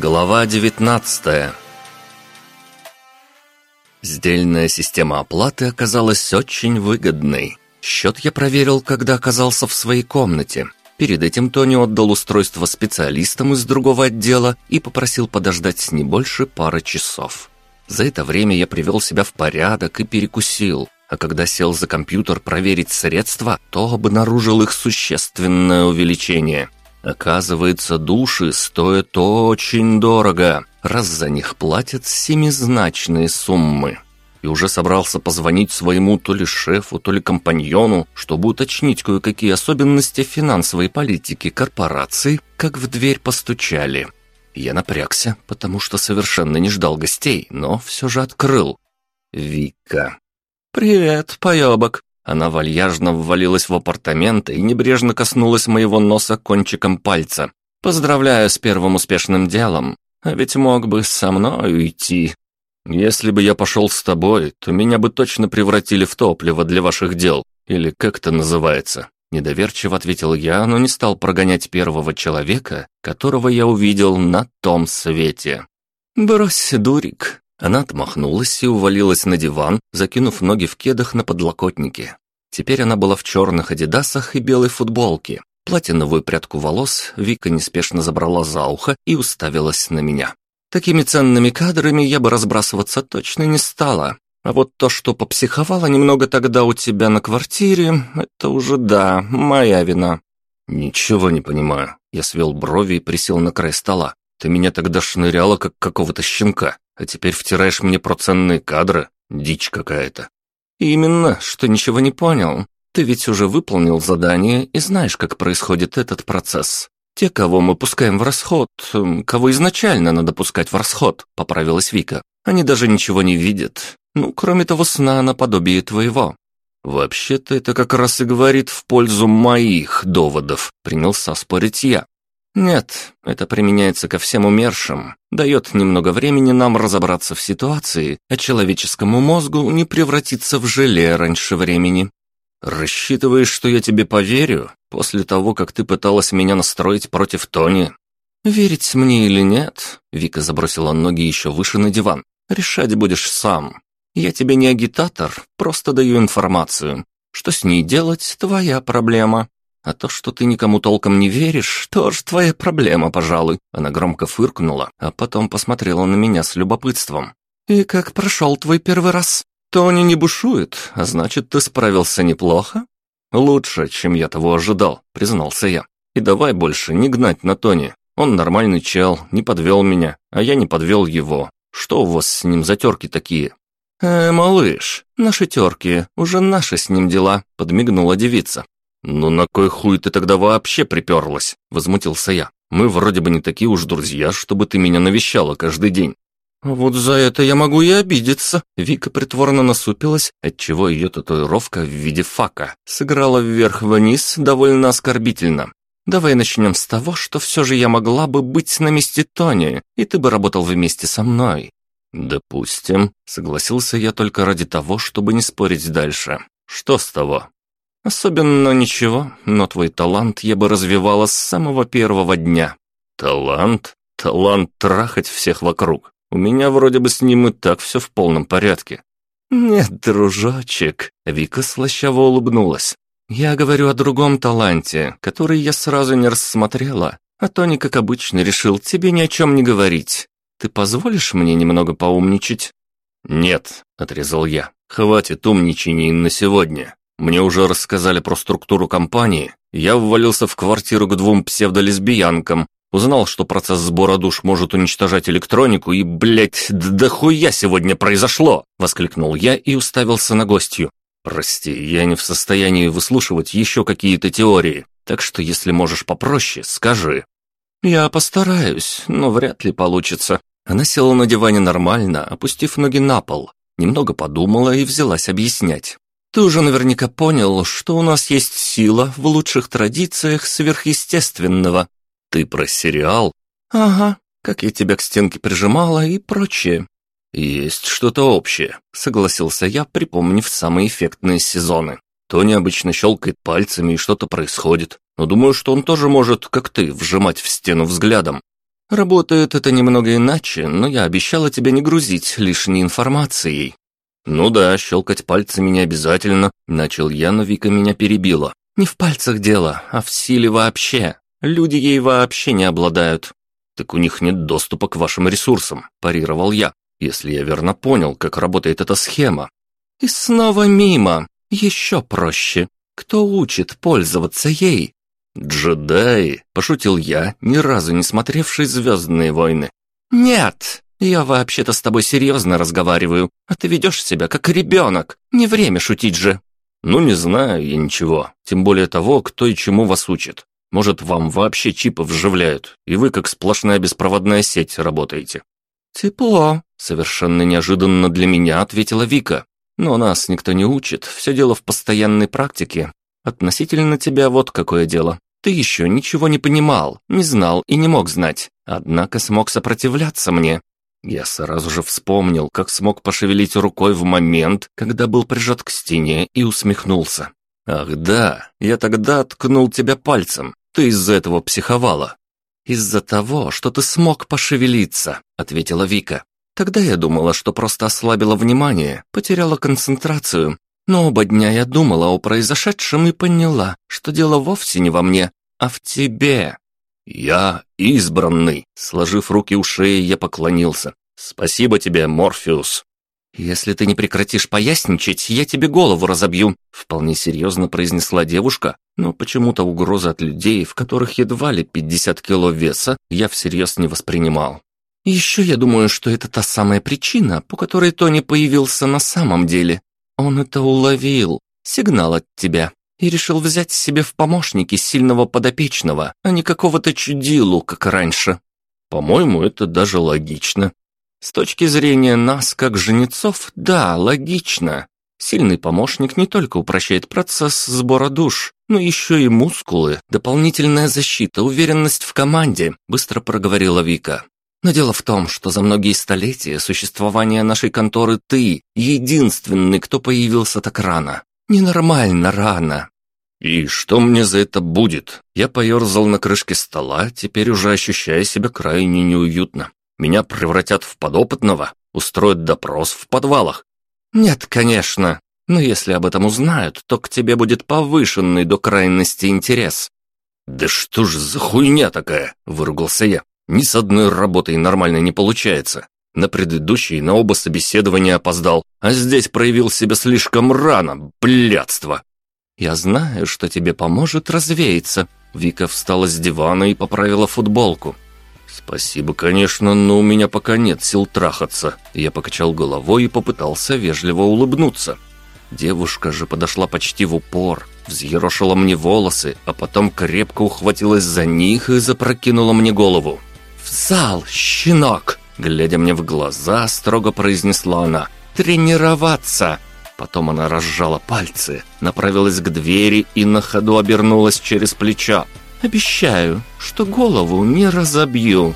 Глава 19 Сдельная система оплаты оказалась очень выгодной. Счет я проверил, когда оказался в своей комнате. Перед этим Тони отдал устройство специалистам из другого отдела и попросил подождать не больше пары часов. За это время я привел себя в порядок и перекусил, а когда сел за компьютер проверить средства, то обнаружил их существенное увеличение – Оказывается, души стоят очень дорого, раз за них платят семизначные суммы. И уже собрался позвонить своему то ли шефу, то ли компаньону, чтобы уточнить кое-какие особенности финансовой политики корпорации, как в дверь постучали. Я напрягся, потому что совершенно не ждал гостей, но все же открыл. Вика. «Привет, поебок!» Она вальяжно ввалилась в апартаменты и небрежно коснулась моего носа кончиком пальца. «Поздравляю с первым успешным делом. А ведь мог бы со мной уйти. Если бы я пошел с тобой, то меня бы точно превратили в топливо для ваших дел. Или как это называется?» Недоверчиво ответил я, но не стал прогонять первого человека, которого я увидел на том свете. «Брось, дурик, она отмахнулась и увалилась на диван, закинув ноги в кедах на подлокотнике. Теперь она была в черных адидасах и белой футболке. Платиновую прядку волос Вика неспешно забрала за ухо и уставилась на меня. Такими ценными кадрами я бы разбрасываться точно не стала. А вот то, что попсиховала немного тогда у тебя на квартире, это уже да, моя вина. Ничего не понимаю. Я свел брови и присел на край стола. Ты меня тогда шныряла, как какого-то щенка. А теперь втираешь мне про ценные кадры? Дичь какая-то». «Именно, что ничего не понял. Ты ведь уже выполнил задание и знаешь, как происходит этот процесс. Те, кого мы пускаем в расход, кого изначально надо пускать в расход», — поправилась Вика. «Они даже ничего не видят. Ну, кроме того сна наподобие твоего». «Вообще-то это как раз и говорит в пользу моих доводов», — принялся спорить я. Нет, это применяется ко всем умершим, дает немного времени нам разобраться в ситуации, а человеческому мозгу не превратиться в желе раньше времени. Рассчитываешь, что я тебе поверю, после того, как ты пыталась меня настроить против Тони? Верить мне или нет? Вика забросила ноги еще выше на диван. Решать будешь сам. Я тебе не агитатор, просто даю информацию. Что с ней делать, твоя проблема. А то, что ты никому толком не веришь, тоже твоя проблема, пожалуй». Она громко фыркнула, а потом посмотрела на меня с любопытством. «И как прошел твой первый раз? Тони не бушует, а значит, ты справился неплохо?» «Лучше, чем я того ожидал», — признался я. «И давай больше не гнать на Тони. Он нормальный чел, не подвел меня, а я не подвел его. Что у вас с ним за терки такие?» «Э, малыш, наши терки, уже наши с ним дела», — подмигнула девица. «Ну на кой хуй ты тогда вообще приперлась?» – возмутился я. «Мы вроде бы не такие уж друзья, чтобы ты меня навещала каждый день». «Вот за это я могу и обидеться». Вика притворно насупилась, отчего ее татуировка в виде фака сыграла вверх-вниз довольно оскорбительно. «Давай начнем с того, что все же я могла бы быть на месте Тони, и ты бы работал вместе со мной». «Допустим», — согласился я только ради того, чтобы не спорить дальше. «Что с того?» Особенно ничего, но твой талант я бы развивала с самого первого дня. Талант? Талант трахать всех вокруг. У меня вроде бы с ним и так все в полном порядке. Нет, дружочек, Вика слащаво улыбнулась. Я говорю о другом таланте, который я сразу не рассмотрела, а то не как обычно решил тебе ни о чем не говорить. Ты позволишь мне немного поумничать? Нет, отрезал я. Хватит умничаний на сегодня. Мне уже рассказали про структуру компании. Я ввалился в квартиру к двум псевдолесбиянкам, узнал, что процесс сбора душ может уничтожать электронику, и, блядь, да хуя сегодня произошло!» — воскликнул я и уставился на гостью. «Прости, я не в состоянии выслушивать еще какие-то теории, так что если можешь попроще, скажи». «Я постараюсь, но вряд ли получится». Она села на диване нормально, опустив ноги на пол, немного подумала и взялась объяснять. Ты уже наверняка понял, что у нас есть сила в лучших традициях сверхъестественного. Ты про сериал? Ага, как я тебя к стенке прижимала и прочее. Есть что-то общее, согласился я, припомнив самые эффектные сезоны. Тони обычно щелкает пальцами и что-то происходит, но думаю, что он тоже может, как ты, вжимать в стену взглядом. Работает это немного иначе, но я обещала тебя не грузить лишней информацией. Ну да, щелкать пальцами не обязательно, начал я, но Вика меня перебила. Не в пальцах дело, а в силе вообще. Люди ей вообще не обладают. Так у них нет доступа к вашим ресурсам, парировал я, если я верно понял, как работает эта схема. И снова мимо. Еще проще. Кто учит пользоваться ей? «Джедаи!» – пошутил я, ни разу не смотревший «Звездные войны». «Нет, я вообще-то с тобой серьезно разговариваю, а ты ведешь себя как ребенок. Не время шутить же». «Ну, не знаю я ничего, тем более того, кто и чему вас учит. Может, вам вообще чипы вживляют, и вы как сплошная беспроводная сеть работаете». «Тепло», — совершенно неожиданно для меня ответила Вика. «Но нас никто не учит, все дело в постоянной практике. Относительно тебя вот какое дело. Ты еще ничего не понимал, не знал и не мог знать, однако смог сопротивляться мне. Я сразу же вспомнил, как смог пошевелить рукой в момент, когда был прижат к стене и усмехнулся. «Ах да, я тогда ткнул тебя пальцем, ты из-за этого психовала». «Из-за того, что ты смог пошевелиться», — ответила Вика. «Тогда я думала, что просто ослабила внимание, потеряла концентрацию, но оба дня я думала о произошедшем и поняла, что дело вовсе не во мне, а в тебе. Я избранный. Сложив руки у шеи, я поклонился. Спасибо тебе, Морфеус. Если ты не прекратишь поясничать, я тебе голову разобью, вполне серьезно произнесла девушка, но почему-то угрозы от людей, в которых едва ли 50 кило веса, я всерьез не воспринимал. Еще я думаю, что это та самая причина, по которой Тони появился на самом деле. Он это уловил, сигнал от тебя, и решил взять себе в помощники сильного подопечного, а не какого-то чудилу, как раньше. По-моему, это даже логично. С точки зрения нас, как жнецов, да, логично. Сильный помощник не только упрощает процесс сбора душ, но еще и мускулы, дополнительная защита, уверенность в команде, быстро проговорила Вика. Но дело в том, что за многие столетия существования нашей конторы ты единственный, кто появился так рано. Ненормально рано. И что мне за это будет? Я поерзал на крышке стола, теперь уже ощущая себя крайне неуютно. Меня превратят в подопытного, устроят допрос в подвалах. Нет, конечно. Но если об этом узнают, то к тебе будет повышенный до крайности интерес. Да что ж за хуйня такая, выругался я. Ни с одной работой нормально не получается. На предыдущей на оба собеседования опоздал, а здесь проявил себя слишком рано, блядство. Я знаю, что тебе поможет развеяться. Вика встала с дивана и поправила футболку. «Спасибо, конечно, но у меня пока нет сил трахаться». Я покачал головой и попытался вежливо улыбнуться. Девушка же подошла почти в упор, взъерошила мне волосы, а потом крепко ухватилась за них и запрокинула мне голову. «В зал, щенок!» Глядя мне в глаза, строго произнесла она. «Тренироваться!» Потом она разжала пальцы, направилась к двери и на ходу обернулась через плечо. «Обещаю, что голову не разобью!»